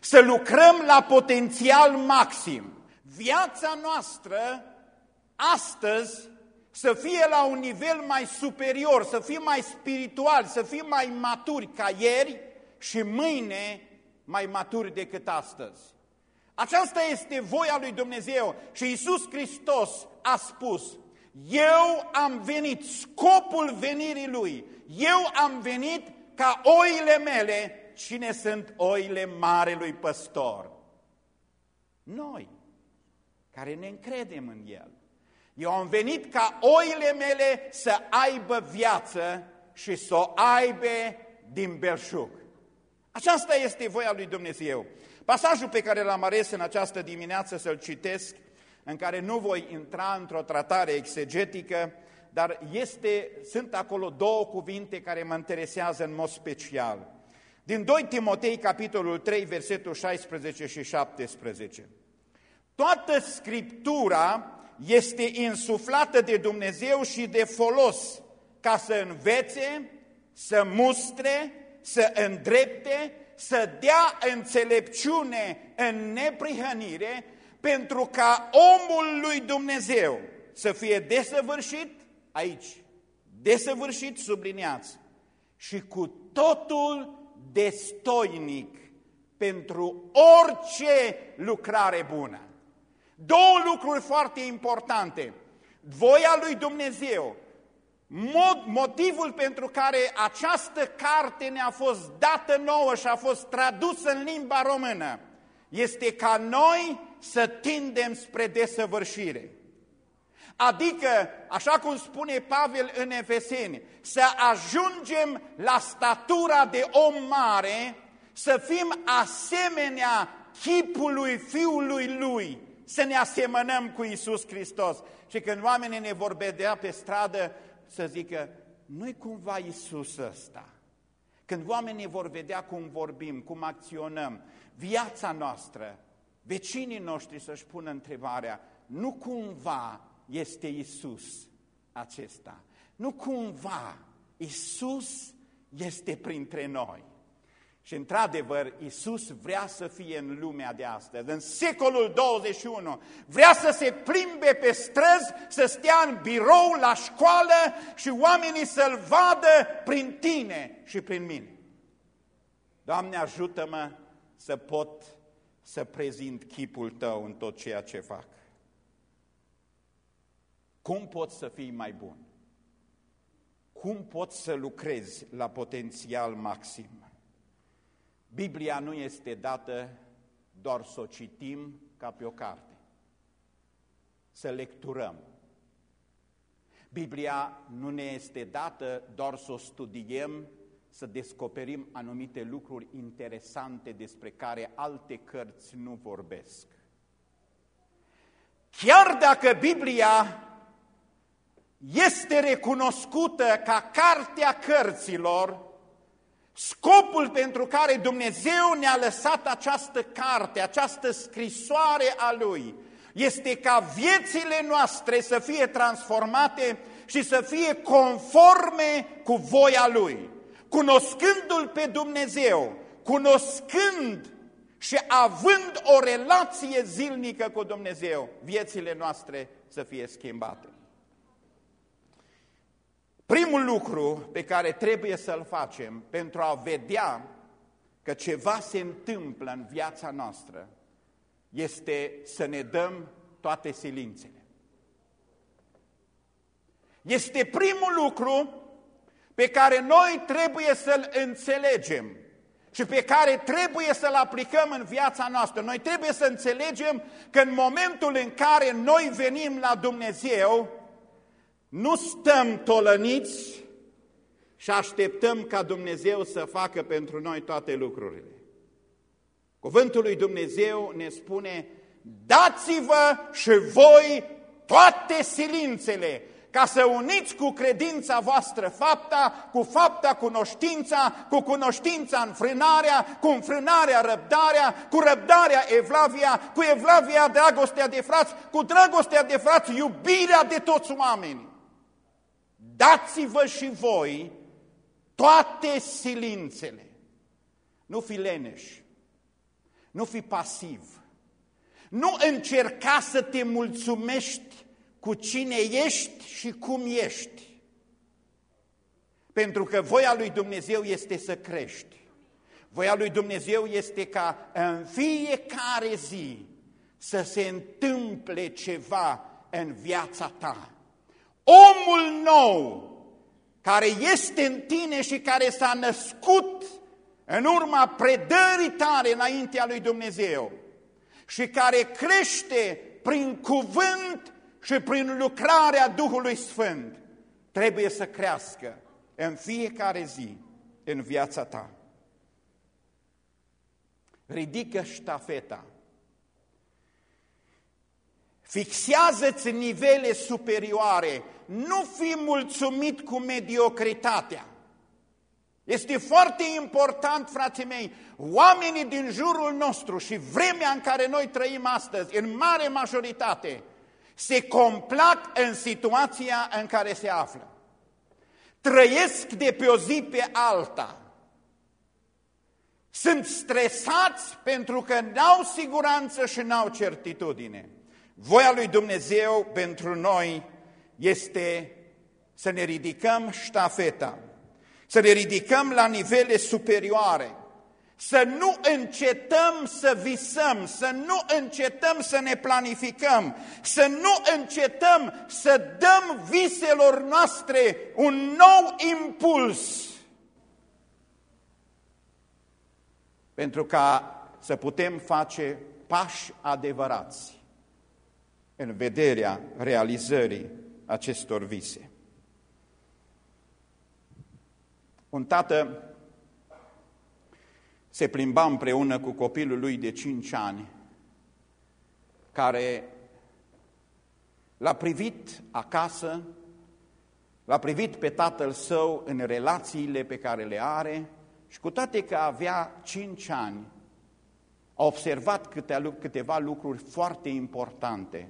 să lucrăm la potențial maxim. Viața noastră astăzi să fie la un nivel mai superior, să fie mai spiritual, să fie mai maturi ca ieri și mâine mai maturi decât astăzi. Aceasta este voia lui Dumnezeu și Isus Hristos a spus, eu am venit, scopul venirii Lui, eu am venit ca oile mele, cine sunt oile marelui păstor? Noi, care ne încredem în El. Eu am venit ca oile mele să aibă viață și să o aibă din belșug. Aceasta este voia lui Dumnezeu. Pasajul pe care l-am ales în această dimineață să-l citesc, în care nu voi intra într-o tratare exegetică, dar este, sunt acolo două cuvinte care mă interesează în mod special. Din 2 Timotei, capitolul 3, versetul 16 și 17. Toată Scriptura este insuflată de Dumnezeu și de folos ca să învețe, să mustre, să îndrepte, să dea înțelepciune în neprihănire, pentru ca omul lui Dumnezeu să fie desăvârșit, aici, desăvârșit, subliniați, și cu totul destoinic pentru orice lucrare bună. Două lucruri foarte importante. Voia lui Dumnezeu, mod, motivul pentru care această carte ne-a fost dată nouă și a fost tradusă în limba română, este ca noi să tindem spre desăvârșire. Adică, așa cum spune Pavel în Efeseni, să ajungem la statura de om mare, să fim asemenea chipului Fiului Lui, să ne asemănăm cu Isus Hristos. Și când oamenii ne vor vedea pe stradă, să zică, nu-i cumva Isus ăsta. Când oamenii vor vedea cum vorbim, cum acționăm, viața noastră, vecinii noștri să-și pună întrebarea, nu cumva este Isus acesta? Nu cumva Isus este printre noi? Și într-adevăr, Iisus vrea să fie în lumea de astăzi, în secolul 21. Vrea să se plimbe pe străzi, să stea în birou, la școală și oamenii să-L vadă prin tine și prin mine. Doamne, ajută-mă să pot să prezint chipul Tău în tot ceea ce fac. Cum pot să fii mai bun? Cum pot să lucrezi la potențial maxim? Biblia nu este dată doar să o citim ca pe o carte, să lecturăm. Biblia nu ne este dată doar să o studiem, să descoperim anumite lucruri interesante despre care alte cărți nu vorbesc. Chiar dacă Biblia este recunoscută ca cartea cărților, Scopul pentru care Dumnezeu ne-a lăsat această carte, această scrisoare a Lui, este ca viețile noastre să fie transformate și să fie conforme cu voia Lui. Cunoscându-L pe Dumnezeu, cunoscând și având o relație zilnică cu Dumnezeu, viețile noastre să fie schimbate. Primul lucru pe care trebuie să-l facem pentru a vedea că ceva se întâmplă în viața noastră este să ne dăm toate silințele. Este primul lucru pe care noi trebuie să-l înțelegem și pe care trebuie să-l aplicăm în viața noastră. Noi trebuie să înțelegem că în momentul în care noi venim la Dumnezeu, nu stăm tolăniți și așteptăm ca Dumnezeu să facă pentru noi toate lucrurile. Cuvântul lui Dumnezeu ne spune, dați-vă și voi toate silințele, ca să uniți cu credința voastră fapta, cu fapta cunoștința, cu cunoștința înfrânarea, cu înfrânarea răbdarea, cu răbdarea evlavia, cu evlavia dragostea de frați, cu dragostea de frați iubirea de toți oamenii dați-vă și voi toate silințele. Nu fi leneși, Nu fi pasiv. Nu încerca să te mulțumești cu cine ești și cum ești. Pentru că voia lui Dumnezeu este să crești. Voia lui Dumnezeu este ca în fiecare zi să se întâmple ceva în viața ta. Omul nou care este în tine și care s-a născut în urma predării tale înaintea lui Dumnezeu și care crește prin cuvânt și prin lucrarea Duhului Sfânt, trebuie să crească în fiecare zi în viața ta. Ridică ștafeta. Fixează-ți nivele superioare. Nu fi mulțumit cu mediocritatea. Este foarte important, frații mei, oamenii din jurul nostru și vremea în care noi trăim astăzi, în mare majoritate, se complac în situația în care se află. Trăiesc de pe o zi pe alta. Sunt stresați pentru că n-au siguranță și n-au certitudine. Voia lui Dumnezeu pentru noi este să ne ridicăm ștafeta să ne ridicăm la nivele superioare, să nu încetăm să visăm, să nu încetăm să ne planificăm, să nu încetăm să dăm viselor noastre un nou impuls. Pentru ca să putem face pași adevărați în vederea realizării acestor vise. Un tată se plimba împreună cu copilul lui de cinci ani, care l-a privit acasă, l-a privit pe tatăl său în relațiile pe care le are și cu toate că avea cinci ani, a observat câteva lucruri foarte importante.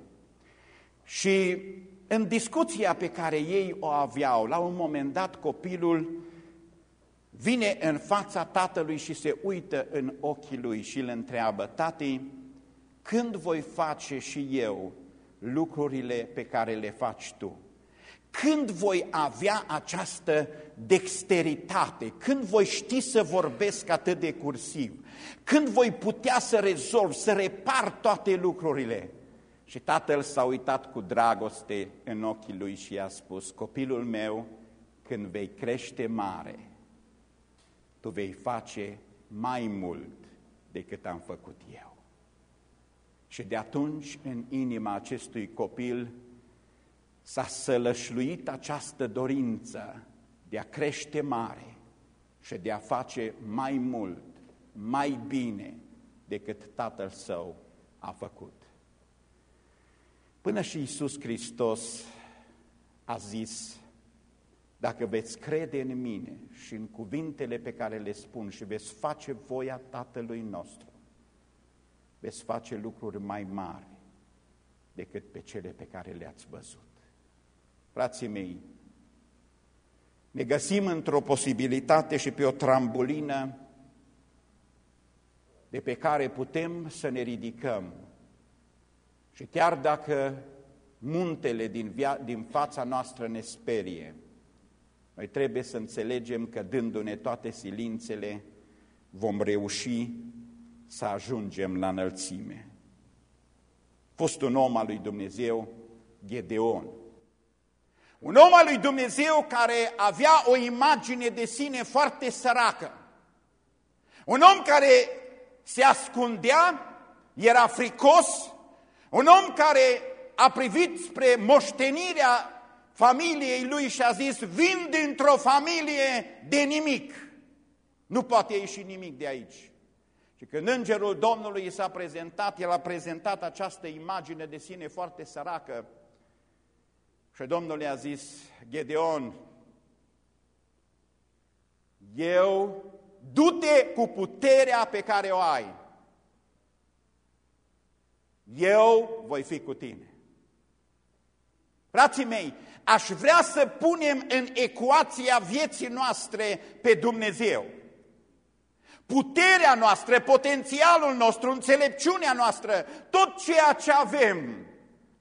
Și în discuția pe care ei o aveau, la un moment dat copilul vine în fața tatălui și se uită în ochii lui și îl întreabă, Tati, când voi face și eu lucrurile pe care le faci tu? Când voi avea această dexteritate? Când voi ști să vorbesc atât de cursiv? Când voi putea să rezolv, să repar toate lucrurile? Și tatăl s-a uitat cu dragoste în ochii lui și i-a spus, copilul meu, când vei crește mare, tu vei face mai mult decât am făcut eu. Și de atunci, în inima acestui copil, s-a sălășluit această dorință de a crește mare și de a face mai mult, mai bine decât tatăl său a făcut. Până și Iisus Hristos a zis, dacă veți crede în mine și în cuvintele pe care le spun și veți face voia Tatălui nostru, veți face lucruri mai mari decât pe cele pe care le-ați văzut. Frații mei, ne găsim într-o posibilitate și pe o trambulină de pe care putem să ne ridicăm. Și chiar dacă muntele din, via, din fața noastră ne sperie, noi trebuie să înțelegem că dându-ne toate silințele vom reuși să ajungem la înălțime. Fost un om al lui Dumnezeu, Gedeon. Un om al lui Dumnezeu care avea o imagine de sine foarte săracă. Un om care se ascundea, era fricos, un om care a privit spre moștenirea familiei lui și a zis, vin dintr-o familie de nimic. Nu poate ieși nimic de aici. Și când îngerul Domnului i s-a prezentat, el a prezentat această imagine de sine foarte săracă. Și Domnul i-a zis, Gedeon, eu, du-te cu puterea pe care o ai. Eu voi fi cu tine. Frații mei, aș vrea să punem în ecuația vieții noastre pe Dumnezeu. puterea noastră, potențialul nostru, înțelepciunea noastră, tot ceea ce avem,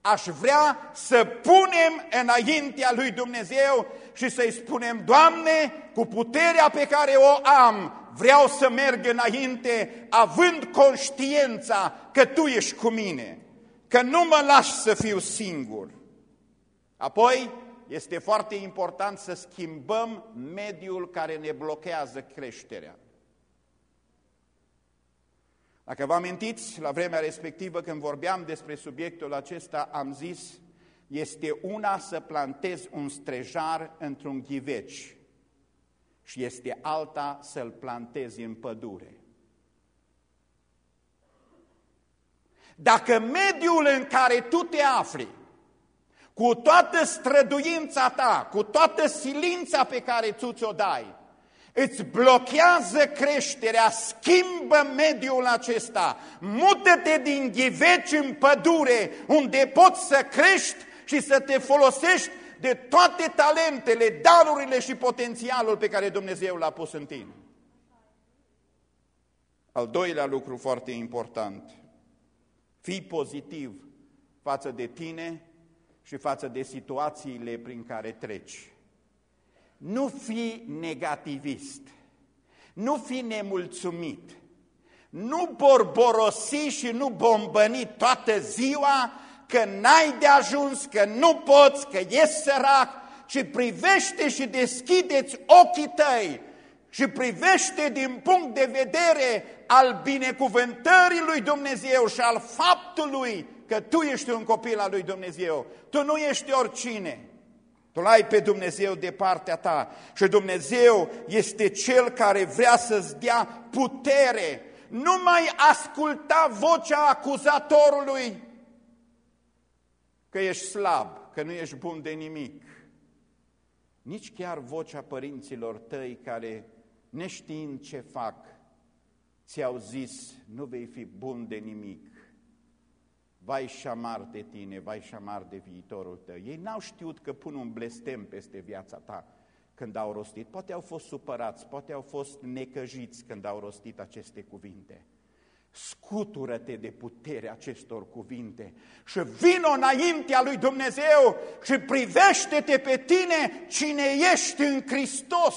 aș vrea să punem înaintea lui Dumnezeu și să-i spunem, Doamne, cu puterea pe care o am, vreau să merg înainte, având conștiința că Tu ești cu mine, că nu mă lași să fiu singur. Apoi, este foarte important să schimbăm mediul care ne blochează creșterea. Dacă vă amintiți, la vremea respectivă când vorbeam despre subiectul acesta, am zis, este una să plantezi un strejar într-un ghiveci și este alta să-l plantezi în pădure. Dacă mediul în care tu te afli, cu toată străduința ta, cu toată silința pe care tu ți-o dai, îți blochează creșterea, schimbă mediul acesta, mută-te din ghiveci în pădure, unde poți să crești și să te folosești de toate talentele, darurile și potențialul pe care Dumnezeu l-a pus în tine. Al doilea lucru foarte important, fii pozitiv față de tine și față de situațiile prin care treci. Nu fi negativist, nu fi nemulțumit, nu borborosi și nu bombăni toată ziua că n-ai de ajuns, că nu poți, că ești sărac, ci privește și deschideți ochii tăi și privește din punct de vedere al binecuvântării lui Dumnezeu și al faptului că tu ești un copil al lui Dumnezeu. Tu nu ești oricine. Tu ai pe Dumnezeu de partea ta și Dumnezeu este Cel care vrea să-ți dea putere. Nu mai asculta vocea acuzatorului că ești slab, că nu ești bun de nimic. Nici chiar vocea părinților tăi care, neștiind ce fac, ți-au zis, nu vei fi bun de nimic. Vai și șamar de tine, vai și șamar de viitorul tău. Ei n-au știut că pun un blestem peste viața ta când au rostit. Poate au fost supărați, poate au fost necăjiți când au rostit aceste cuvinte. Scutură-te de puterea acestor cuvinte și vină înaintea lui Dumnezeu și privește-te pe tine cine ești în Hristos.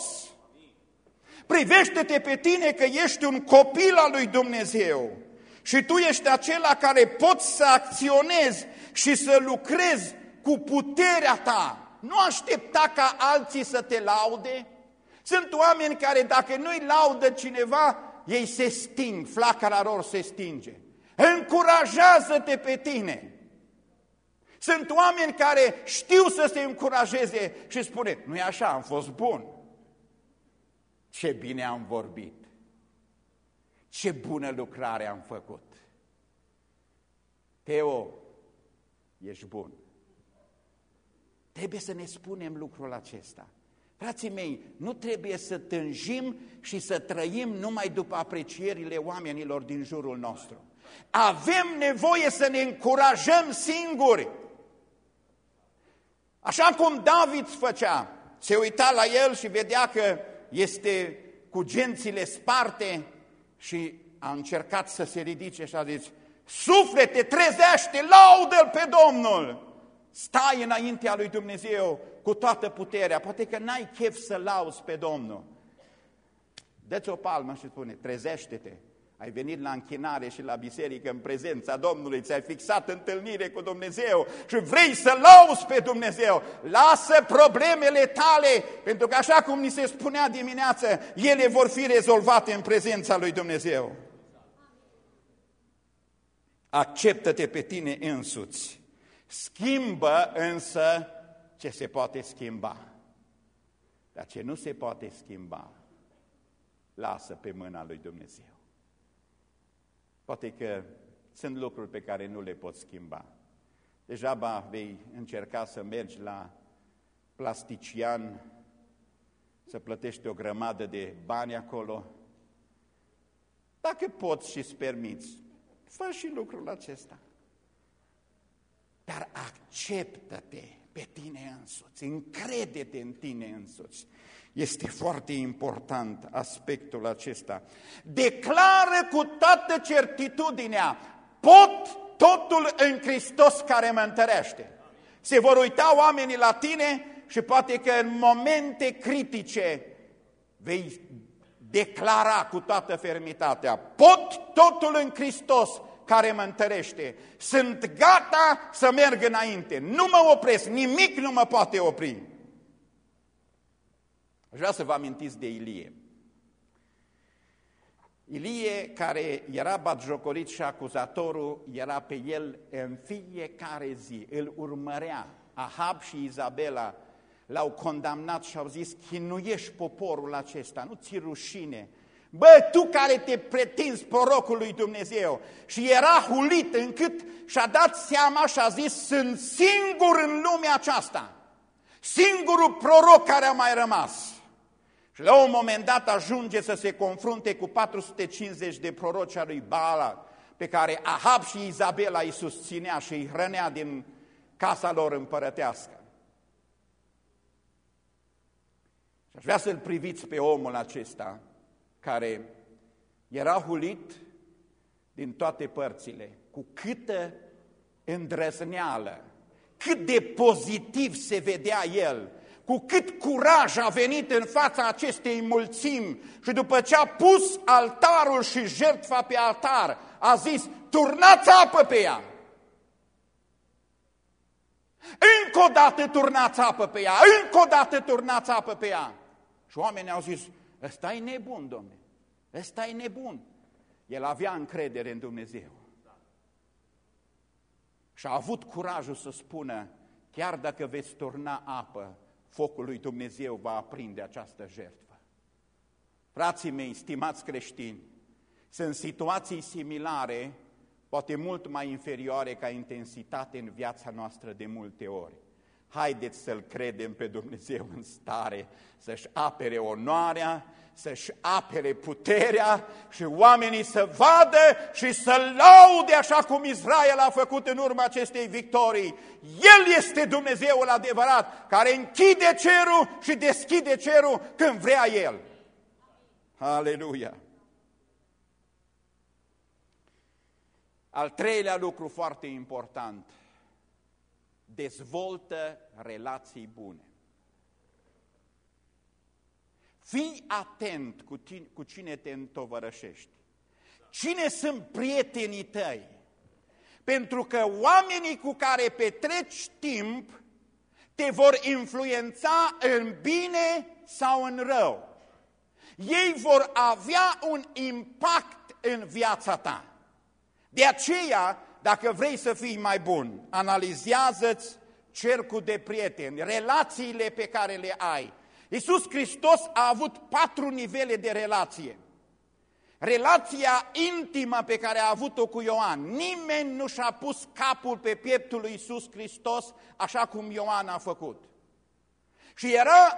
Privește-te pe tine că ești un copil al lui Dumnezeu și tu ești acela care poți să acționezi și să lucrezi cu puterea ta. Nu aștepta ca alții să te laude. Sunt oameni care dacă nu-i laudă cineva, ei se sting, flacăra lor se stinge. Încurajează-te pe tine. Sunt oameni care știu să se încurajeze și spune, nu e așa, am fost bun. Ce bine am vorbit. Ce bună lucrare am făcut. Teo, ești bun. Trebuie să ne spunem lucrul acesta. Frații mei, nu trebuie să tânjim și să trăim numai după aprecierile oamenilor din jurul nostru. Avem nevoie să ne încurajăm singuri. Așa cum David făcea, se uita la el și vedea că este cu gențile sparte și a încercat să se ridice și a zis, suflete, trezește, laudă-L pe Domnul! Stai înaintea lui Dumnezeu cu toată puterea. Poate că n-ai chef să lauzi pe Domnul. Dă-ți o palmă și spune, trezește-te. Ai venit la închinare și la biserică în prezența Domnului, ți-ai fixat întâlnire cu Dumnezeu și vrei să lauzi pe Dumnezeu. Lasă problemele tale, pentru că așa cum ni se spunea dimineață, ele vor fi rezolvate în prezența lui Dumnezeu. Acceptă-te pe tine însuți. Schimbă însă ce se poate schimba. Dar ce nu se poate schimba, lasă pe mâna lui Dumnezeu. Poate că sunt lucruri pe care nu le pot schimba. Deja vei încerca să mergi la plastician, să plătești o grămadă de bani acolo. Dacă poți și îți permiți, fă și lucrul acesta. Dar acceptă-te pe tine însuți, încrede-te în tine însuți. Este foarte important aspectul acesta. Declară cu toată certitudinea, pot totul în Hristos care mă întărește. Se vor uita oamenii la tine și poate că în momente critice vei declara cu toată fermitatea, pot totul în Hristos care mă întărește. Sunt gata să merg înainte. Nu mă opresc, nimic nu mă poate opri. Aș vrea să vă amintiți de Ilie. Ilie, care era batjocorit și acuzatorul, era pe el în fiecare zi, îl urmărea. Ahab și Izabela l-au condamnat și au zis, chinuiești poporul acesta, nu ți rușine. Bă, tu care te pretinzi prorocul lui Dumnezeu și era hulit încât și-a dat seama și a zis, sunt singur în lumea aceasta, singurul proroc care a mai rămas. Și la un moment dat ajunge să se confrunte cu 450 de proroci al lui Baala, pe care Ahab și Izabela îi susținea și îi hrănea din casa lor împărătească. Și aș vrea să-l priviți pe omul acesta care era hulit din toate părțile, cu câtă îndrăzneală, cât de pozitiv se vedea el, cu cât curaj a venit în fața acestei mulțimi și după ce a pus altarul și jertfa pe altar, a zis, turnați apă pe ea. Încă o dată turnați apă pe ea, încă o dată turnați apă pe ea. Și oamenii au zis, ăsta e nebun, domne, ăsta e nebun. El avea încredere în Dumnezeu. Și a avut curajul să spună, chiar dacă veți turna apă, focul lui Dumnezeu va aprinde această jertfă. Frații mei, stimați creștini, sunt situații similare, poate mult mai inferioare ca intensitate în viața noastră de multe ori. Haideți să-L credem pe Dumnezeu în stare să-și apere onoarea, să-și apere puterea și oamenii să vadă și să laude așa cum Israel a făcut în urma acestei victorii. El este Dumnezeul adevărat care închide cerul și deschide cerul când vrea El. Aleluia! Al treilea lucru foarte important – dezvoltă relații bune. Fii atent cu, tine, cu cine te întovărășești. Cine sunt prietenii tăi? Pentru că oamenii cu care petreci timp te vor influența în bine sau în rău. Ei vor avea un impact în viața ta. De aceea, dacă vrei să fii mai bun, analizează-ți cercul de prieteni, relațiile pe care le ai. Iisus Hristos a avut patru nivele de relație. Relația intimă pe care a avut-o cu Ioan. Nimeni nu și-a pus capul pe pieptul lui Iisus Hristos așa cum Ioan a făcut. Și era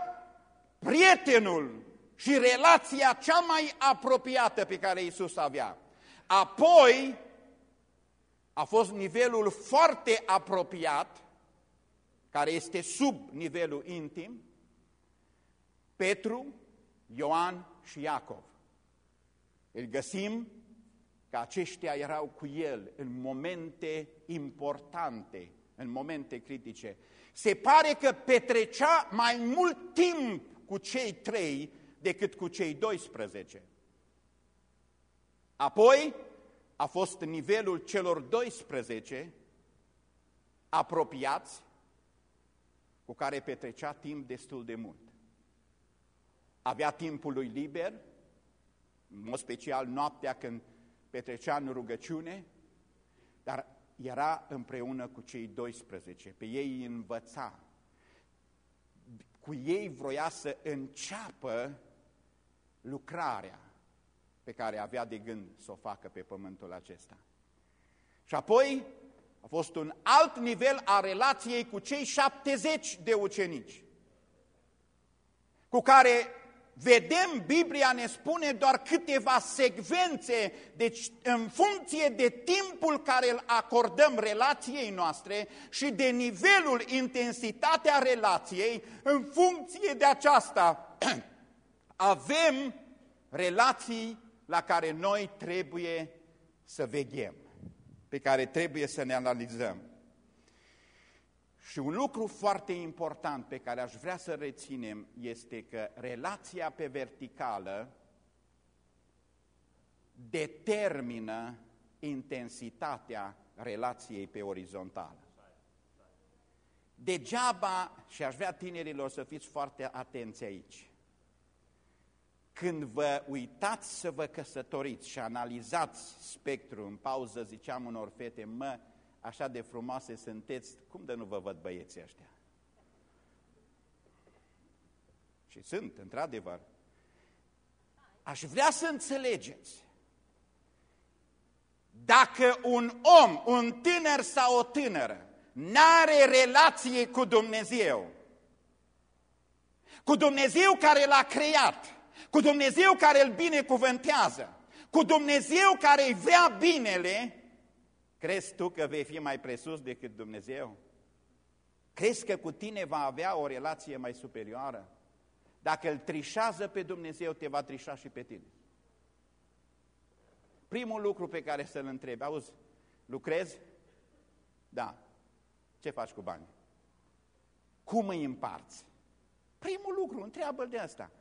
prietenul și relația cea mai apropiată pe care Iisus avea. Apoi a fost nivelul foarte apropiat, care este sub nivelul intim, Petru, Ioan și Iacov. Îl găsim că aceștia erau cu el în momente importante, în momente critice. Se pare că petrecea mai mult timp cu cei trei decât cu cei 12. Apoi, a fost nivelul celor 12 apropiați cu care petrecea timp destul de mult. Avea timpul lui liber, în mod special noaptea când petrecea în rugăciune, dar era împreună cu cei 12, pe ei îi învăța. Cu ei vroia să înceapă lucrarea pe care avea de gând să o facă pe pământul acesta. Și apoi a fost un alt nivel a relației cu cei 70 de ucenici, cu care vedem, Biblia ne spune doar câteva secvențe, deci în funcție de timpul care îl acordăm relației noastre și de nivelul, intensitatea relației, în funcție de aceasta avem relații la care noi trebuie să veghem, pe care trebuie să ne analizăm. Și un lucru foarte important pe care aș vrea să reținem este că relația pe verticală determină intensitatea relației pe orizontală. Degeaba, și aș vrea tinerilor să fiți foarte atenți aici, când vă uitați să vă căsătoriți și analizați spectrul, în pauză ziceam unor fete, mă, așa de frumoase sunteți, cum de nu vă văd băieții ăștia? Și sunt, într-adevăr. Aș vrea să înțelegeți. Dacă un om, un tânăr sau o tânără, n-are relație cu Dumnezeu, cu Dumnezeu care l-a creat, cu Dumnezeu care îl binecuvântează, cu Dumnezeu care îi vrea binele, Crezi tu că vei fi mai presus decât Dumnezeu? Crezi că cu tine va avea o relație mai superioară? Dacă îl trișează pe Dumnezeu, te va trișa și pe tine. Primul lucru pe care să-l întrebi, auzi, lucrezi? Da. Ce faci cu bani? Cum îi împarți? Primul lucru, întreabă de asta.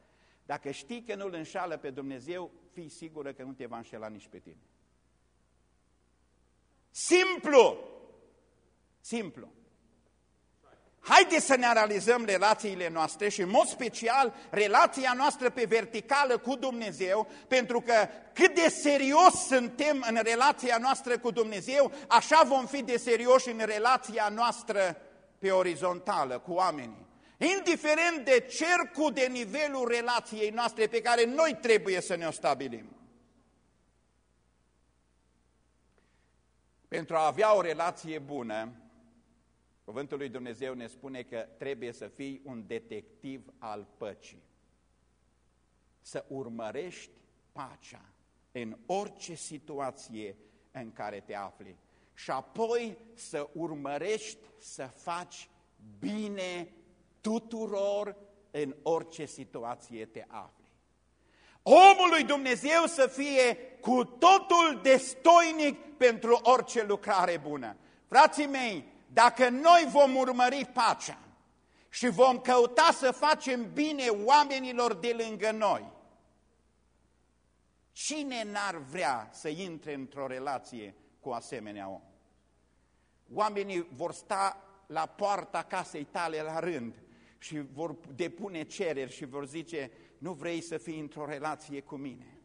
Dacă știi că nu îl înșală pe Dumnezeu, fii sigură că nu te va înșela nici pe tine. Simplu. Simplu. Haideți să ne analizăm relațiile noastre și în mod special relația noastră pe verticală cu Dumnezeu, pentru că cât de serios suntem în relația noastră cu Dumnezeu, așa vom fi de serioși în relația noastră pe orizontală cu oamenii. Indiferent de cercul de nivelul relației noastre pe care noi trebuie să ne o stabilim. Pentru a avea o relație bună, Cuvântul lui Dumnezeu ne spune că trebuie să fii un detectiv al păcii. Să urmărești pacea în orice situație în care te afli. Și apoi să urmărești să faci bine tuturor în orice situație te afli omul lui Dumnezeu să fie cu totul destoinic pentru orice lucrare bună. Frații mei, dacă noi vom urmări pacea și vom căuta să facem bine oamenilor de lângă noi, cine n-ar vrea să intre într-o relație cu asemenea om? Oamenii vor sta la poarta casei tale la rând și vor depune cereri și vor zice, nu vrei să fii într-o relație cu mine.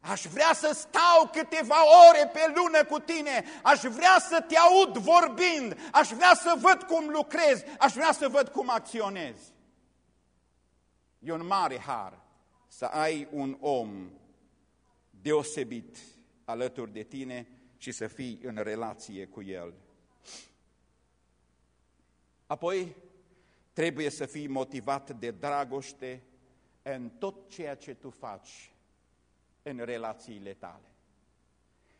Aș vrea să stau câteva ore pe lună cu tine, aș vrea să te aud vorbind, aș vrea să văd cum lucrezi, aș vrea să văd cum acționezi. E un mare har să ai un om deosebit alături de tine și să fii în relație cu el. Apoi, trebuie să fii motivat de dragoste în tot ceea ce tu faci în relațiile tale.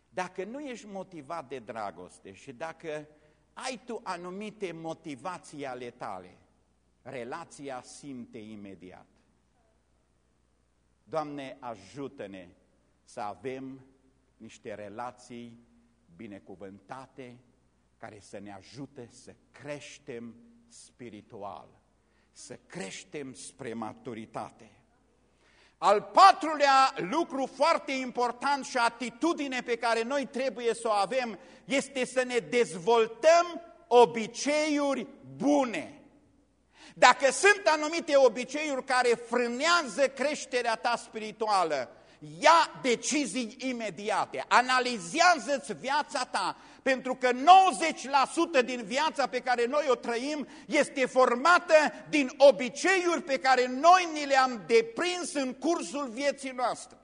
Dacă nu ești motivat de dragoste și dacă ai tu anumite motivații ale tale, relația simte imediat. Doamne, ajută-ne să avem niște relații binecuvântate care să ne ajute să creștem spiritual să creștem spre maturitate. Al patrulea lucru foarte important și atitudine pe care noi trebuie să o avem este să ne dezvoltăm obiceiuri bune. Dacă sunt anumite obiceiuri care frânează creșterea ta spirituală, ia decizii imediate, analizează-ți viața ta, pentru că 90% din viața pe care noi o trăim este formată din obiceiuri pe care noi ni le-am deprins în cursul vieții noastre.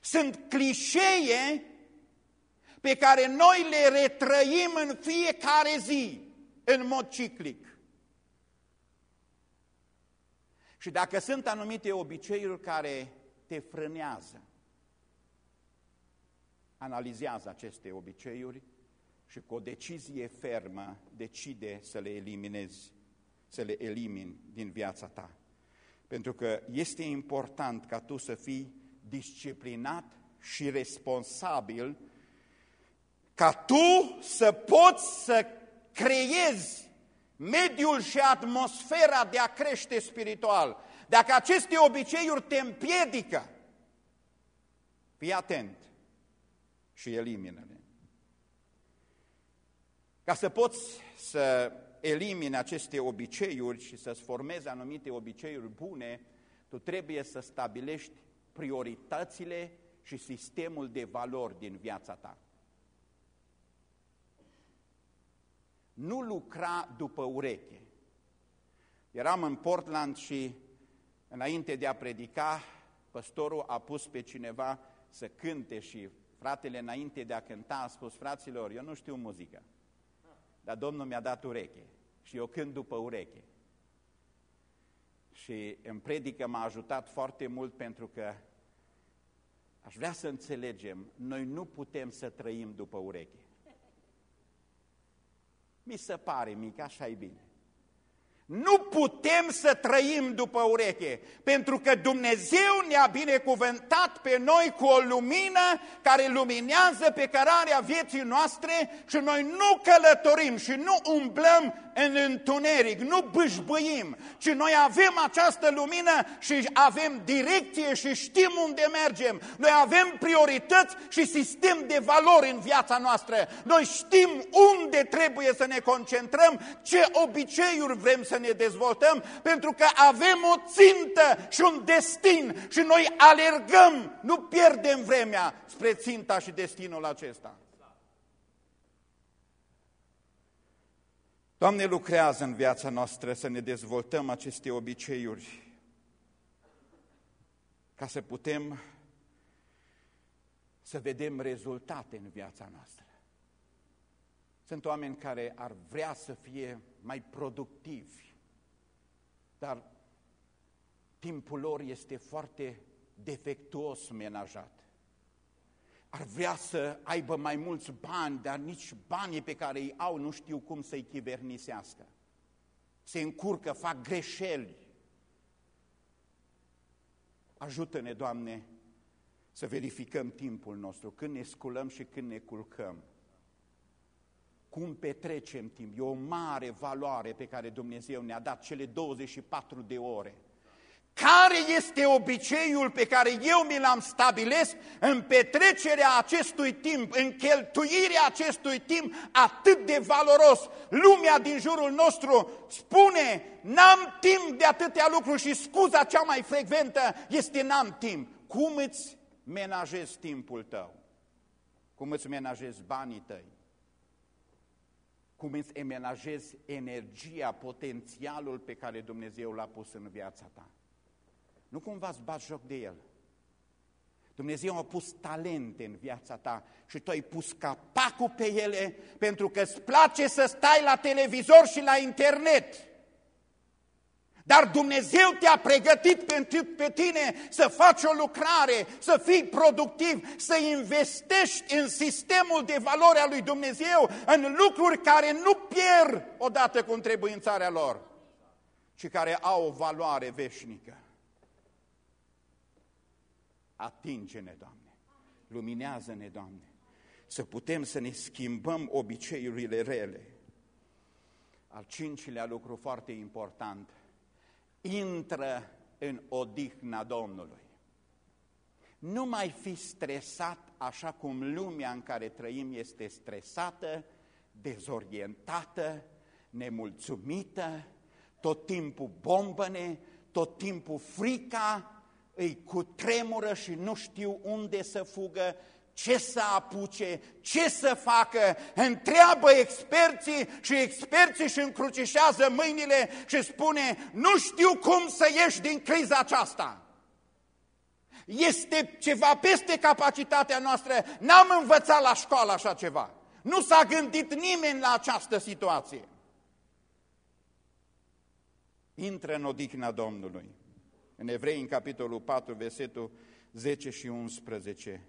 Sunt clișee pe care noi le retrăim în fiecare zi, în mod ciclic. Și Și dacă sunt anumite obiceiuri care te frânează, analizează aceste obiceiuri și cu o decizie fermă decide să le eliminezi, să le elimini din viața ta. Pentru că este important ca tu să fii disciplinat și responsabil ca tu să poți să creezi mediul și atmosfera de a crește spiritual. Dacă aceste obiceiuri te împiedică, fii atent și elimină-le. Ca să poți să elimini aceste obiceiuri și să-ți formezi anumite obiceiuri bune, tu trebuie să stabilești prioritățile și sistemul de valori din viața ta. Nu lucra după ureche. Eram în Portland și înainte de a predica, păstorul a pus pe cineva să cânte și fratele înainte de a cânta a spus, fraților, eu nu știu muzică, dar Domnul mi-a dat ureche și eu cânt după ureche. Și în predică m-a ajutat foarte mult pentru că aș vrea să înțelegem, noi nu putem să trăim după ureche. Mi se pare mic, așa e bine. Nu putem să trăim după ureche, pentru că Dumnezeu ne-a binecuvântat pe noi cu o lumină care luminează pe cărarea vieții noastre și noi nu călătorim și nu umblăm în întuneric, nu bâșbâim, ci noi avem această lumină și avem direcție și știm unde mergem. Noi avem priorități și sistem de valori în viața noastră. Noi știm unde trebuie să ne concentrăm, ce obiceiuri vrem să ne dezvoltăm, pentru că avem o țintă și un destin și noi alergăm, nu pierdem vremea spre ținta și destinul acesta. Doamne, lucrează în viața noastră să ne dezvoltăm aceste obiceiuri ca să putem să vedem rezultate în viața noastră. Sunt oameni care ar vrea să fie mai productivi, dar timpul lor este foarte defectuos menajat ar vrea să aibă mai mulți bani, dar nici banii pe care îi au nu știu cum să-i chivernisească. Se încurcă, fac greșeli. Ajută-ne, Doamne, să verificăm timpul nostru, când ne sculăm și când ne culcăm. Cum petrecem timp? E o mare valoare pe care Dumnezeu ne-a dat, cele 24 de ore care este obiceiul pe care eu mi l-am stabilesc în petrecerea acestui timp, în cheltuirea acestui timp atât de valoros. Lumea din jurul nostru spune, n-am timp de atâtea lucruri și scuza cea mai frecventă este n-am timp. Cum îți menajezi timpul tău? Cum îți menajezi banii tăi? Cum îți menajezi energia, potențialul pe care Dumnezeu l-a pus în viața ta? Nu cumva îți bați joc de el. Dumnezeu a pus talente în viața ta și tu ai pus capacul pe ele pentru că îți place să stai la televizor și la internet. Dar Dumnezeu te-a pregătit pentru pe tine să faci o lucrare, să fii productiv, să investești în sistemul de valoare a lui Dumnezeu, în lucruri care nu pierd odată cu întrebuințarea lor, ci care au o valoare veșnică. Atinge-ne, Doamne, luminează-ne, Doamne, să putem să ne schimbăm obiceiurile rele. Al cincilea lucru foarte important, intră în odihna Domnului. Nu mai fi stresat așa cum lumea în care trăim este stresată, dezorientată, nemulțumită, tot timpul bombăne, tot timpul frica, îi cutremură și nu știu unde să fugă, ce să apuce, ce să facă, întreabă experții și experții își încrucișează mâinile și spune, nu știu cum să ieși din criza aceasta. Este ceva peste capacitatea noastră, n-am învățat la școală așa ceva. Nu s-a gândit nimeni la această situație. Intră în odihna Domnului. În Evrei, în capitolul 4, versetul 10 și 11.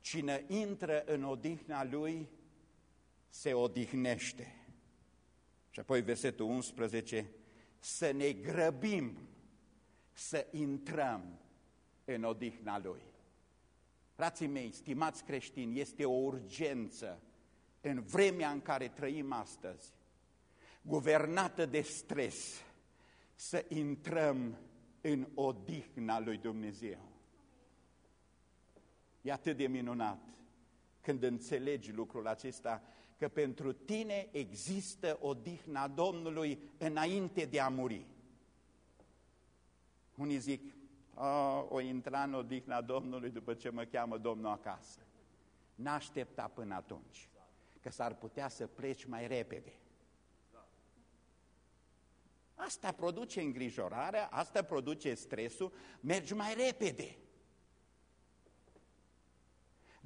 Cine intră în odihna lui, se odihnește. Și apoi versetul 11, să ne grăbim să intrăm în odihna Lui. Frații mei, stimați creștini, este o urgență în vremea în care trăim astăzi, guvernată de stres, să intrăm în odihna lui Dumnezeu. E atât de minunat când înțelegi lucrul acesta, că pentru tine există odihna Domnului înainte de a muri. Unii zic, o, o intra în odihna Domnului după ce mă cheamă Domnul acasă. N-aștepta până atunci, că s-ar putea să pleci mai repede. Asta produce îngrijorarea, asta produce stresul, mergi mai repede.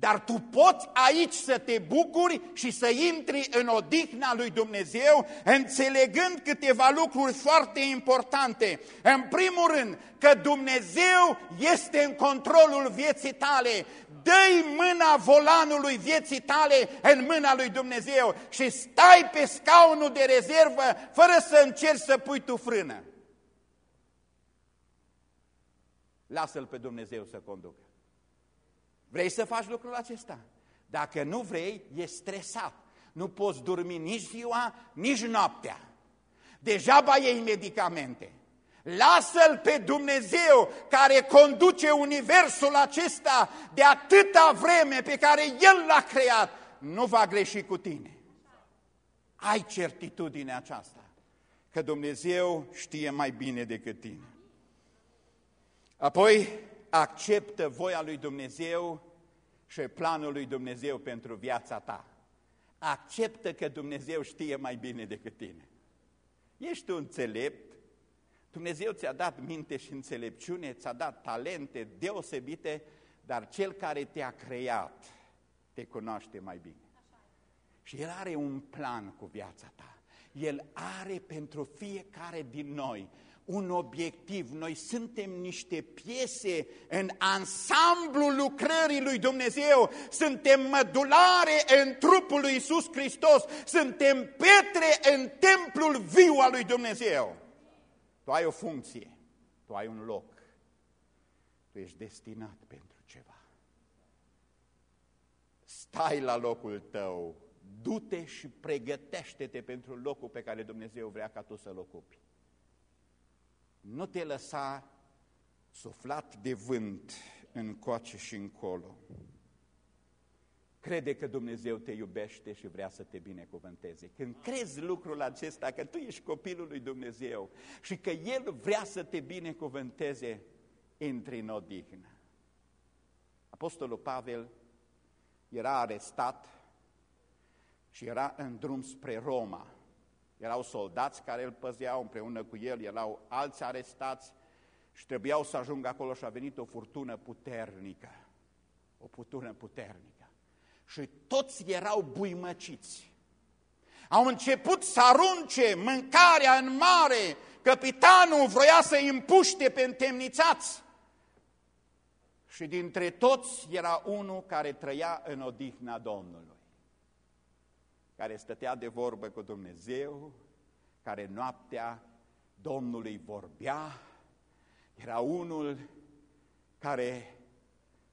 Dar tu poți aici să te bucuri și să intri în odihna lui Dumnezeu, înțelegând câteva lucruri foarte importante. În primul rând, că Dumnezeu este în controlul vieții tale. Dă-i mâna volanului vieții tale în mâna lui Dumnezeu și stai pe scaunul de rezervă fără să încerci să pui tu frână. Lasă-L pe Dumnezeu să conducă. Vrei să faci lucrul acesta? Dacă nu vrei, e stresat. Nu poți dormi nici ziua, nici noaptea. Degeaba iei medicamente. Lasă-L pe Dumnezeu care conduce universul acesta de atâta vreme pe care El l-a creat. Nu va greși cu tine. Ai certitudinea aceasta, că Dumnezeu știe mai bine decât tine. Apoi, acceptă voia lui Dumnezeu și planul lui Dumnezeu pentru viața ta. Acceptă că Dumnezeu știe mai bine decât tine. Ești un înțelept, Dumnezeu ți-a dat minte și înțelepciune, ți-a dat talente deosebite, dar Cel care te-a creat te cunoaște mai bine. Și El are un plan cu viața ta. El are pentru fiecare din noi un obiectiv. Noi suntem niște piese în ansamblul lucrării lui Dumnezeu. Suntem mădulare în trupul lui Iisus Hristos. Suntem petre în templul viu al lui Dumnezeu. Tu ai o funcție, tu ai un loc. Tu ești destinat pentru ceva. Stai la locul tău, du-te și pregătește-te pentru locul pe care Dumnezeu vrea ca tu să-l ocupi nu te lăsa suflat de vânt în coace și încolo. Crede că Dumnezeu te iubește și vrea să te binecuvânteze. Când crezi lucrul acesta, că tu ești copilul lui Dumnezeu și că El vrea să te binecuvânteze, intri în odihnă. Apostolul Pavel era arestat și era în drum spre Roma. Erau soldați care îl păzeau împreună cu el, erau alți arestați și trebuiau să ajungă acolo și a venit o furtună puternică. O furtună puternică. Și toți erau buimăciți. Au început să arunce mâncarea în mare. Capitanul vroia să-i împuște pe întemnițați. Și dintre toți era unul care trăia în odihna Domnului care stătea de vorbă cu Dumnezeu, care noaptea Domnului vorbea, era unul care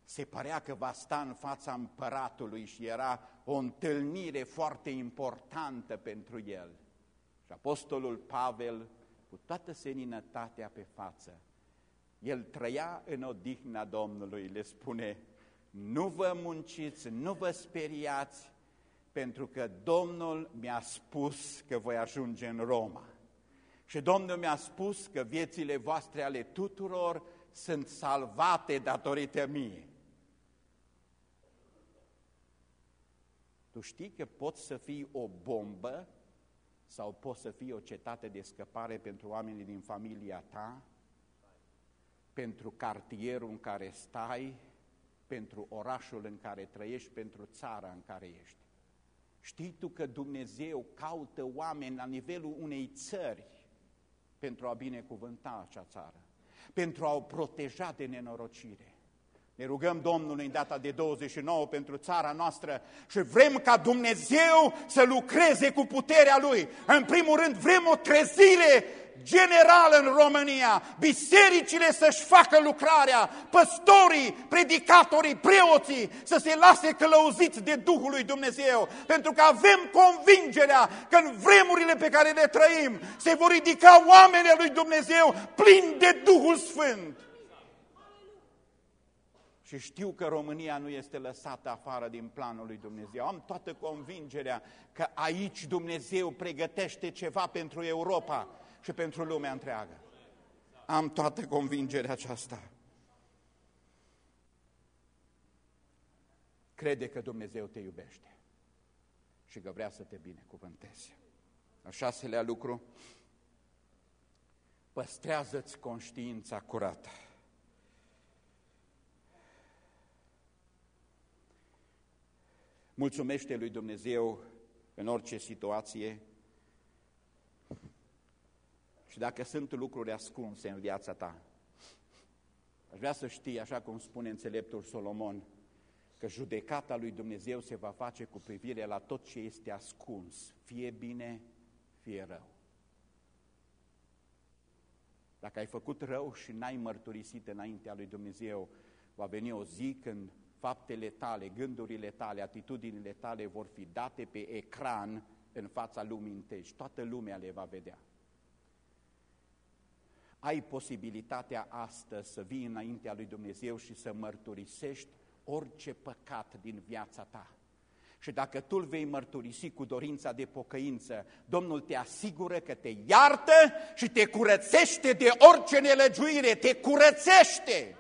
se părea că va sta în fața împăratului și era o întâlnire foarte importantă pentru el. Și apostolul Pavel, cu toată seninătatea pe față, el trăia în odihna Domnului, le spune, nu vă munciți, nu vă speriați, pentru că Domnul mi-a spus că voi ajunge în Roma. Și Domnul mi-a spus că viețile voastre ale tuturor sunt salvate datorită mie. Tu știi că poți să fii o bombă sau poți să fii o cetate de scăpare pentru oamenii din familia ta, pentru cartierul în care stai, pentru orașul în care trăiești, pentru țara în care ești. Știi tu că Dumnezeu caută oameni la nivelul unei țări pentru a binecuvânta acea țară? pentru a o proteja de nenorocire. Ne rugăm Domnului în data de 29 pentru țara noastră și vrem ca Dumnezeu să lucreze cu puterea Lui. În primul rând vrem o trezire generală în România, bisericile să-și facă lucrarea, păstorii, predicatorii, preoții să se lase călăuziți de Duhul lui Dumnezeu, pentru că avem convingerea că în vremurile pe care le trăim se vor ridica oamenii lui Dumnezeu plini de Duhul Sfânt. Și știu că România nu este lăsată afară din planul lui Dumnezeu. Am toată convingerea că aici Dumnezeu pregătește ceva pentru Europa și pentru lumea întreagă. Am toată convingerea aceasta. Crede că Dumnezeu te iubește și că vrea să te binecuvânteze. A șaselea lucru, păstrează-ți conștiința curată. Mulțumește lui Dumnezeu în orice situație și dacă sunt lucruri ascunse în viața ta. Aș vrea să știi, așa cum spune înțeleptul Solomon, că judecata lui Dumnezeu se va face cu privire la tot ce este ascuns, fie bine, fie rău. Dacă ai făcut rău și n-ai mărturisit înaintea lui Dumnezeu, va veni o zi când faptele tale, gândurile tale, atitudinile tale vor fi date pe ecran în fața lumii întregi. Toată lumea le va vedea. Ai posibilitatea astăzi să vii înaintea lui Dumnezeu și să mărturisești orice păcat din viața ta. Și dacă tu îl vei mărturisi cu dorința de pocăință, Domnul te asigură că te iartă și te curățește de orice nelăgiuire, te curățește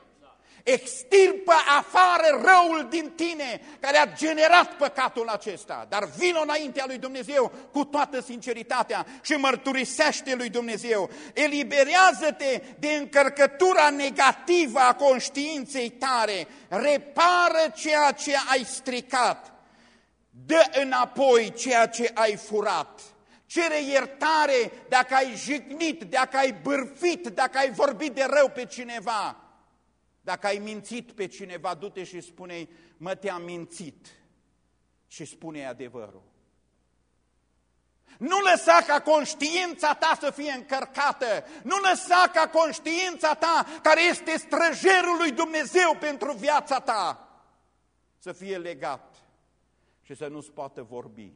extirpă afară răul din tine care a generat păcatul acesta. Dar vină înaintea lui Dumnezeu cu toată sinceritatea și mărturisește lui Dumnezeu. Eliberează-te de încărcătura negativă a conștiinței tare. Repară ceea ce ai stricat. Dă înapoi ceea ce ai furat. Cere iertare dacă ai jignit, dacă ai bârfit, dacă ai vorbit de rău pe cineva. Dacă ai mințit pe cineva, du-te și spune mă, te-am mințit și spune adevărul. Nu lăsa ca conștiința ta să fie încărcată, nu lăsa ca conștiința ta, care este străjerul lui Dumnezeu pentru viața ta, să fie legat și să nu-ți poată vorbi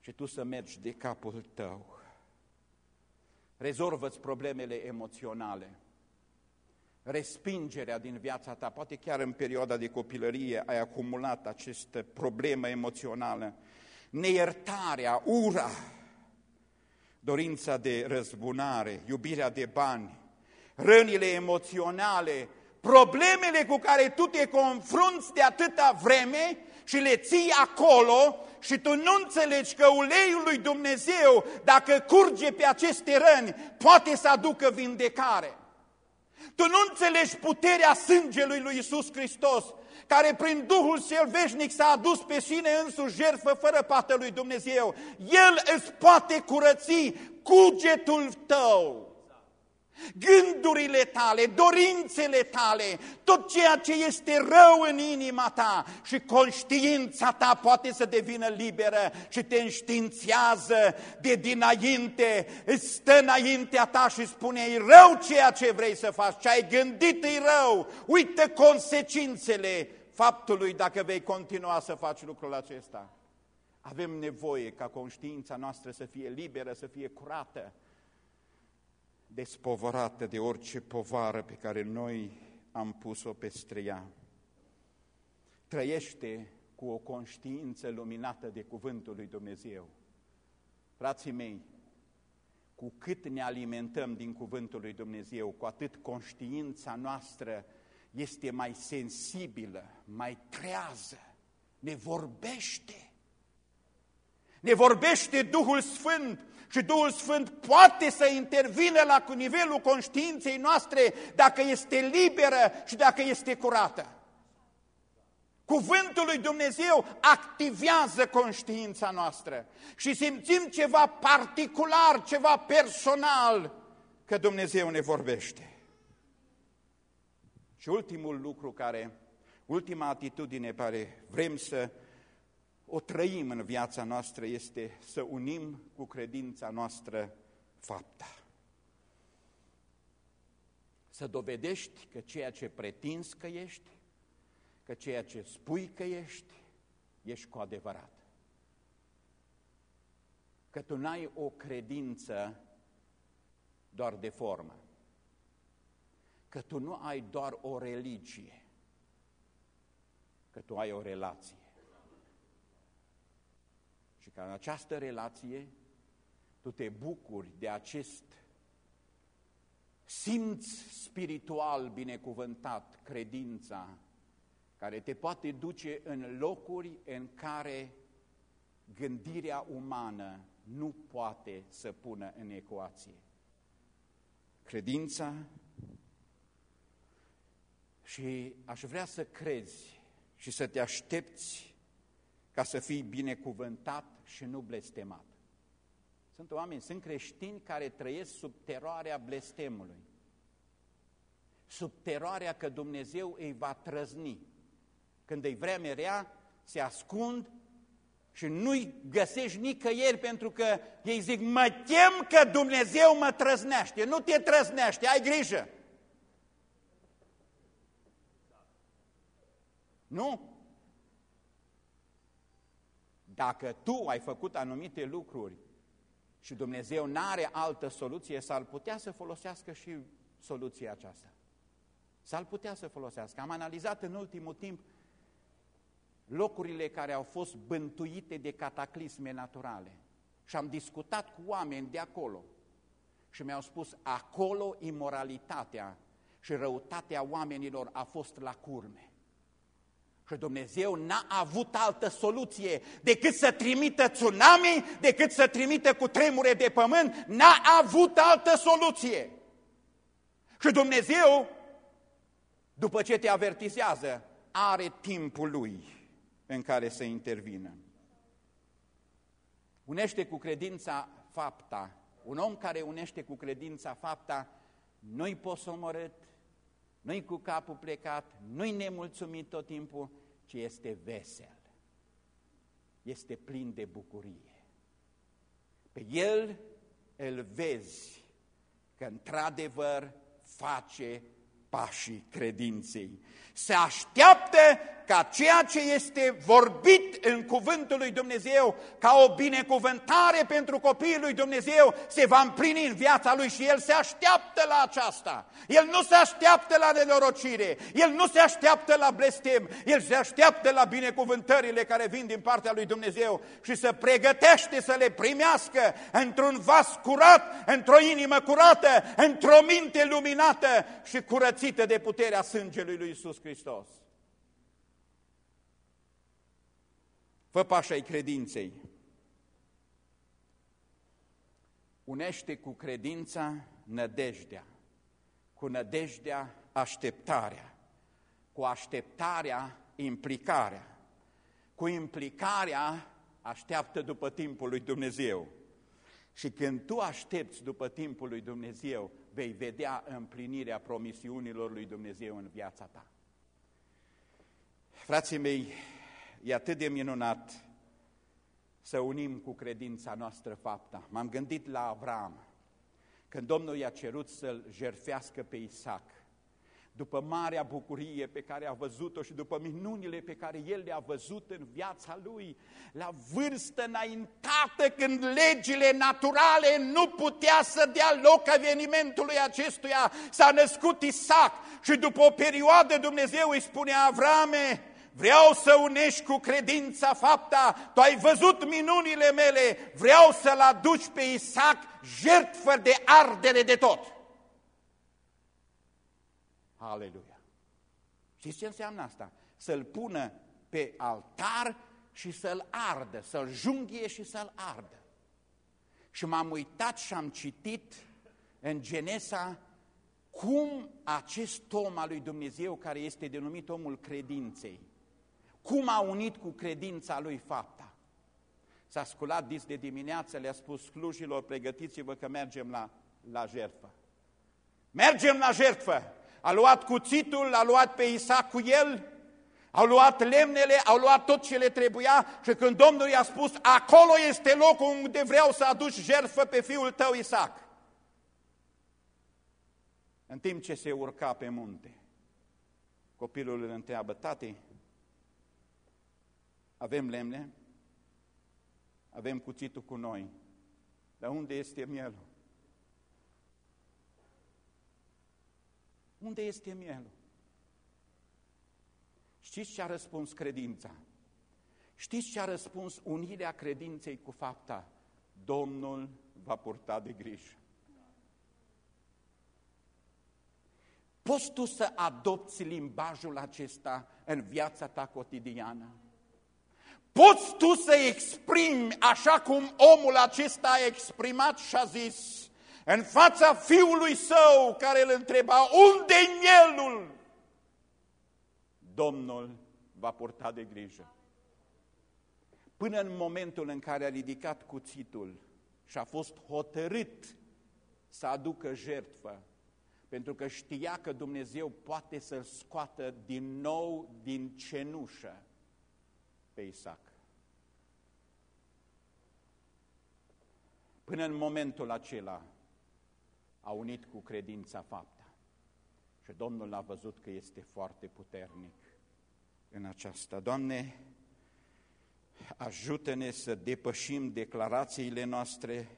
și tu să mergi de capul tău. Rezolvă-ți problemele emoționale respingerea din viața ta, poate chiar în perioada de copilărie ai acumulat această problemă emoțională, neiertarea, ura, dorința de răzbunare, iubirea de bani, rănile emoționale, problemele cu care tu te confrunți de atâta vreme și le ții acolo și tu nu înțelegi că uleiul lui Dumnezeu, dacă curge pe aceste răni, poate să aducă vindecare. Tu nu înțelegi puterea sângelui lui Isus Hristos, care prin Duhul cel veșnic s-a adus pe sine însuși jertfă fără pată lui Dumnezeu. El îți poate curăți cugetul tău gândurile tale, dorințele tale, tot ceea ce este rău în inima ta și conștiința ta poate să devină liberă și te înștiințează de dinainte, stă înaintea ta și spune, e rău ceea ce vrei să faci, ce ai gândit e rău, uite consecințele faptului dacă vei continua să faci lucrul acesta. Avem nevoie ca conștiința noastră să fie liberă, să fie curată, despovărată de orice povară pe care noi am pus-o peste ea. Trăiește cu o conștiință luminată de cuvântul lui Dumnezeu. Frații mei, cu cât ne alimentăm din cuvântul lui Dumnezeu, cu atât conștiința noastră este mai sensibilă, mai trează, ne vorbește. Ne vorbește Duhul Sfânt și Duhul Sfânt poate să intervină la nivelul conștiinței noastre dacă este liberă și dacă este curată. Cuvântul lui Dumnezeu activează conștiința noastră și simțim ceva particular, ceva personal că Dumnezeu ne vorbește. Și ultimul lucru care, ultima atitudine care vrem să o trăim în viața noastră este să unim cu credința noastră fapta. Să dovedești că ceea ce pretinzi că ești, că ceea ce spui că ești, ești cu adevărat. Că tu n-ai o credință doar de formă. Că tu nu ai doar o religie, că tu ai o relație. Și că în această relație tu te bucuri de acest simț spiritual binecuvântat, credința, care te poate duce în locuri în care gândirea umană nu poate să pună în ecuație. Credința și aș vrea să crezi și să te aștepți ca să fii binecuvântat și nu blestemat. Sunt oameni, sunt creștini care trăiesc sub teroarea blestemului, sub teroarea că Dumnezeu îi va trăzni. Când îi vreme rea, se ascund și nu-i găsești nicăieri pentru că ei zic, mă tem că Dumnezeu mă trăznește. Nu te trăznește, ai grijă. Nu. Dacă tu ai făcut anumite lucruri și Dumnezeu nu are altă soluție, s-ar putea să folosească și soluția aceasta. S-ar putea să folosească. Am analizat în ultimul timp locurile care au fost bântuite de cataclisme naturale și am discutat cu oameni de acolo și mi-au spus acolo imoralitatea și răutatea oamenilor a fost la curme. Și Dumnezeu n-a avut altă soluție decât să trimită tsunami, decât să trimită cu tremure de pământ, n-a avut altă soluție. Și Dumnezeu, după ce te avertizează, are timpul Lui în care să intervină. Unește cu credința fapta. Un om care unește cu credința fapta, nu-i posomorât, nu-i cu capul plecat, nu-i nemulțumit tot timpul, ci este vesel. Este plin de bucurie. Pe el îl vezi că într-adevăr face pașii credinței. Se așteaptă ca ceea ce este vorbit în cuvântul lui Dumnezeu, ca o binecuvântare pentru copiii lui Dumnezeu, se va împlini în viața lui și el se așteaptă la aceasta. El nu se așteaptă la nenorocire, el nu se așteaptă la blestem, el se așteaptă la binecuvântările care vin din partea lui Dumnezeu și se pregătește să le primească într-un vas curat, într-o inimă curată, într-o minte luminată și curățită de puterea sângelui lui Isus Hristos. Fă pașa ai credinței. Unește cu credința nădejdea, cu nădejdea așteptarea, cu așteptarea implicarea, cu implicarea așteaptă după timpul lui Dumnezeu. Și când tu aștepți după timpul lui Dumnezeu, vei vedea împlinirea promisiunilor lui Dumnezeu în viața ta. Frații mei, e atât de minunat să unim cu credința noastră fapta. M-am gândit la Avram, când Domnul i-a cerut să-l jerfească pe Isaac după marea bucurie pe care a văzut-o și după minunile pe care el le-a văzut în viața lui, la vârstă înaintată când legile naturale nu putea să dea loc evenimentului acestuia, s-a născut Isaac și după o perioadă Dumnezeu îi spune Avrame, vreau să unești cu credința fapta, tu ai văzut minunile mele, vreau să-l aduci pe Isaac jertfă de ardere de tot. Aleluia! Știți ce înseamnă asta? Să-l pună pe altar și să-l ardă, să-l junghie și să-l ardă. Și m-am uitat și am citit în Genesa cum acest om al lui Dumnezeu, care este denumit omul credinței, cum a unit cu credința lui fapta. S-a sculat dis de dimineață, le-a spus slujilor, pregătiți-vă că mergem la, la jertfă. Mergem la jertfă. A luat cuțitul, l-a luat pe Isaac cu el, au luat lemnele, au luat tot ce le trebuia și când Domnul i-a spus, acolo este locul unde vreau să aduci jertfă pe fiul tău Isaac. În timp ce se urca pe munte, copilul îl întreabă, tati, avem lemne, avem cuțitul cu noi, dar unde este mielul? Unde este mielul? Știți ce a răspuns credința? Știți ce a răspuns unirea credinței cu fapta? Domnul va purta de grijă. Poți tu să adopți limbajul acesta în viața ta cotidiană? Poți tu să exprimi așa cum omul acesta a exprimat și a zis în fața fiului său care îl întreba unde-i mielul? Domnul va purta de grijă. Până în momentul în care a ridicat cuțitul și a fost hotărât să aducă jertfă, pentru că știa că Dumnezeu poate să-l scoată din nou din cenușă pe Isaac. Până în momentul acela a unit cu credința fapta. Și Domnul a văzut că este foarte puternic în aceasta. Doamne, ajută-ne să depășim declarațiile noastre,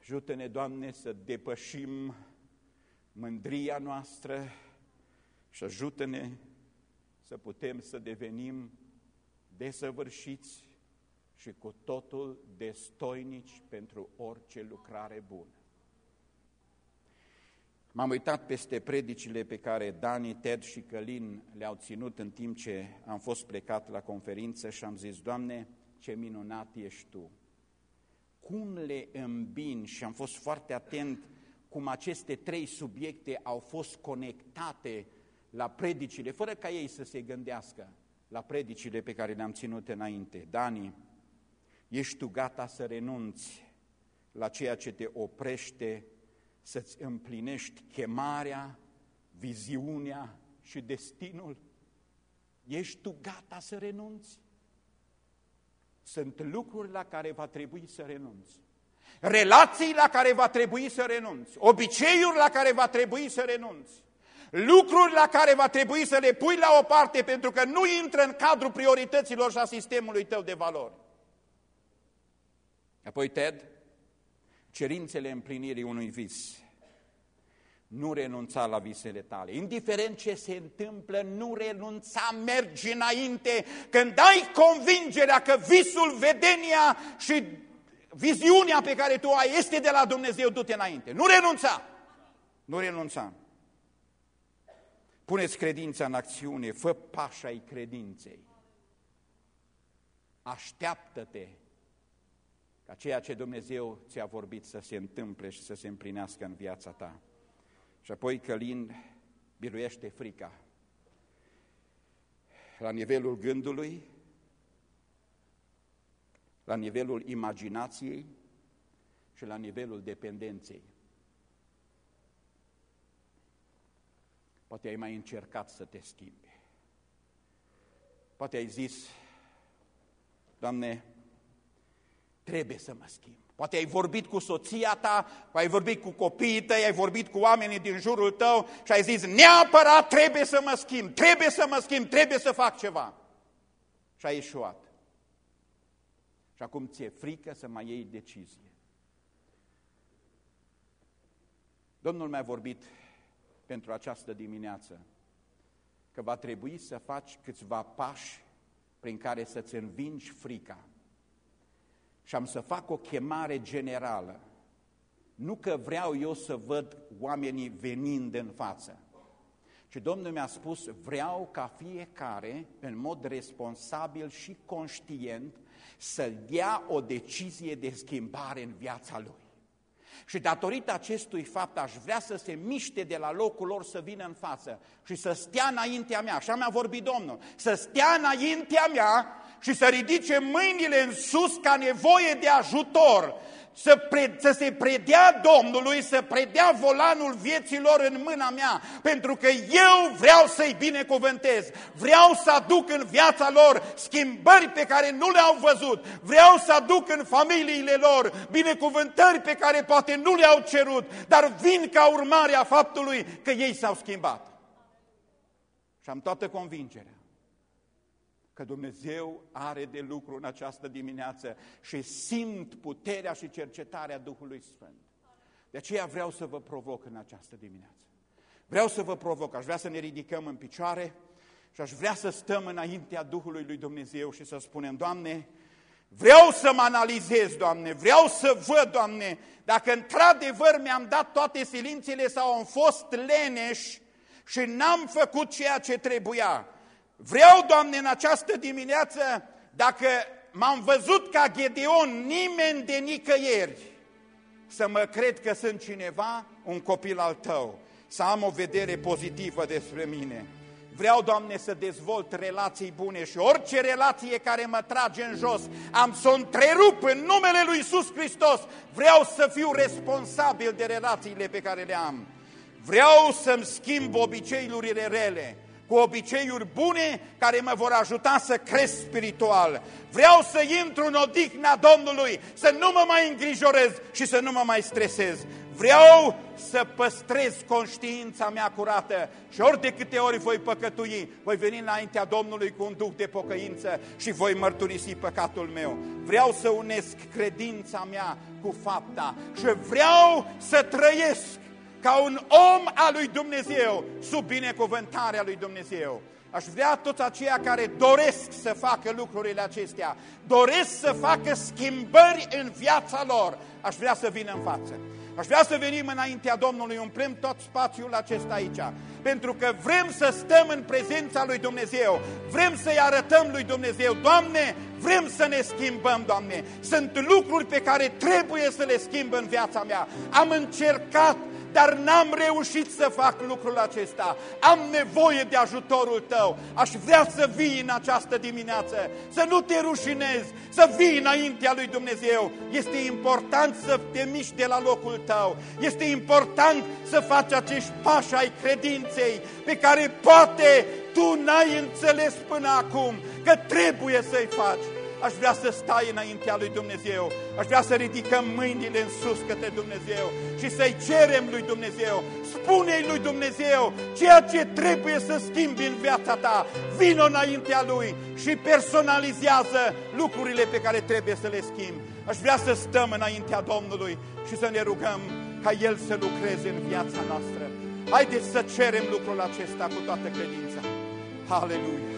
ajută-ne, Doamne, să depășim mândria noastră și ajută-ne să putem să devenim desăvârșiți și cu totul destoinici pentru orice lucrare bună. M-am uitat peste predicile pe care Dani, Ted și Călin le-au ținut în timp ce am fost plecat la conferință și am zis, Doamne, ce minunat ești Tu! Cum le îmbin și am fost foarte atent cum aceste trei subiecte au fost conectate la predicile, fără ca ei să se gândească la predicile pe care le-am ținut înainte. Dani, ești tu gata să renunți la ceea ce te oprește să-ți împlinești chemarea, viziunea și destinul? Ești tu gata să renunți? Sunt lucruri la care va trebui să renunți. Relații la care va trebui să renunți. Obiceiuri la care va trebui să renunți. Lucruri la care va trebui să le pui la o parte pentru că nu intră în cadrul priorităților și a sistemului tău de valori. Apoi, Ted, cerințele împlinirii unui vis. Nu renunța la visele tale. Indiferent ce se întâmplă, nu renunța, mergi înainte. Când ai convingerea că visul, vedenia și viziunea pe care tu ai este de la Dumnezeu, du-te înainte. Nu renunța! Nu renunța. Puneți credința în acțiune, fă pașa ai credinței. Așteaptă-te ca ceea ce Dumnezeu ți-a vorbit să se întâmple și să se împlinească în viața ta. Și apoi Călin biruiește frica. La nivelul gândului, la nivelul imaginației și la nivelul dependenței. Poate ai mai încercat să te schimbi. Poate ai zis, Doamne, trebuie să mă schimb. Poate ai vorbit cu soția ta, ai vorbit cu copiii tăi, ai vorbit cu oamenii din jurul tău și ai zis, neapărat trebuie să mă schimb, trebuie să mă schimb, trebuie să fac ceva. Și ai ieșuat. Și acum ți-e frică să mai iei decizie. Domnul mi-a vorbit pentru această dimineață că va trebui să faci câțiva pași prin care să-ți învingi frica și am să fac o chemare generală. Nu că vreau eu să văd oamenii venind în față, ci Domnul mi-a spus, vreau ca fiecare, în mod responsabil și conștient, să dea o decizie de schimbare în viața lui. Și datorită acestui fapt aș vrea să se miște de la locul lor să vină în față și să stea înaintea mea. Așa mi-a vorbit Domnul. Să stea înaintea mea și să ridice mâinile în sus ca nevoie de ajutor, să, pre, să se predea Domnului, să predea volanul vieților în mâna mea, pentru că eu vreau să-i binecuvântez, vreau să aduc în viața lor schimbări pe care nu le-au văzut, vreau să aduc în familiile lor binecuvântări pe care poate nu le-au cerut, dar vin ca urmare a faptului că ei s-au schimbat. Și am toată convingerea că Dumnezeu are de lucru în această dimineață și simt puterea și cercetarea Duhului Sfânt. De aceea vreau să vă provoc în această dimineață. Vreau să vă provoc, aș vrea să ne ridicăm în picioare și aș vrea să stăm înaintea Duhului lui Dumnezeu și să spunem, Doamne, vreau să mă analizez, Doamne, vreau să văd, Doamne, dacă într-adevăr mi-am dat toate silințele sau am fost leneș și n-am făcut ceea ce trebuia. Vreau, Doamne, în această dimineață, dacă m-am văzut ca Gedeon, nimeni de nicăieri, să mă cred că sunt cineva, un copil al Tău, să am o vedere pozitivă despre mine. Vreau, Doamne, să dezvolt relații bune și orice relație care mă trage în jos, am să o întrerup în numele Lui Iisus Hristos. Vreau să fiu responsabil de relațiile pe care le am. Vreau să-mi schimb obiceiurile rele cu obiceiuri bune care mă vor ajuta să cresc spiritual. Vreau să intru în odihna Domnului, să nu mă mai îngrijorez și să nu mă mai stresez. Vreau să păstrez conștiința mea curată și ori de câte ori voi păcătui, voi veni înaintea Domnului cu un duc de pocăință și voi mărturisi păcatul meu. Vreau să unesc credința mea cu fapta și vreau să trăiesc ca un om al lui Dumnezeu, sub binecuvântarea lui Dumnezeu. Aș vrea toți aceia care doresc să facă lucrurile acestea, doresc să facă schimbări în viața lor, aș vrea să vină în față. Aș vrea să venim înaintea Domnului, umplem tot spațiul acesta aici, pentru că vrem să stăm în prezența lui Dumnezeu, vrem să-i arătăm lui Dumnezeu, Doamne, vrem să ne schimbăm, Doamne, sunt lucruri pe care trebuie să le schimb în viața mea. Am încercat dar n-am reușit să fac lucrul acesta. Am nevoie de ajutorul tău. Aș vrea să vii în această dimineață, să nu te rușinezi, să vii înaintea lui Dumnezeu. Este important să te miști de la locul tău. Este important să faci acești pași ai credinței pe care poate tu n-ai înțeles până acum că trebuie să-i faci aș vrea să stai înaintea lui Dumnezeu, aș vrea să ridicăm mâinile în sus către Dumnezeu și să-i cerem lui Dumnezeu, spune-i lui Dumnezeu ceea ce trebuie să schimbi în viața ta, vină înaintea lui și personalizează lucrurile pe care trebuie să le schimbi. Aș vrea să stăm înaintea Domnului și să ne rugăm ca El să lucreze în viața noastră. Haideți să cerem lucrul acesta cu toată credința. Aleluia!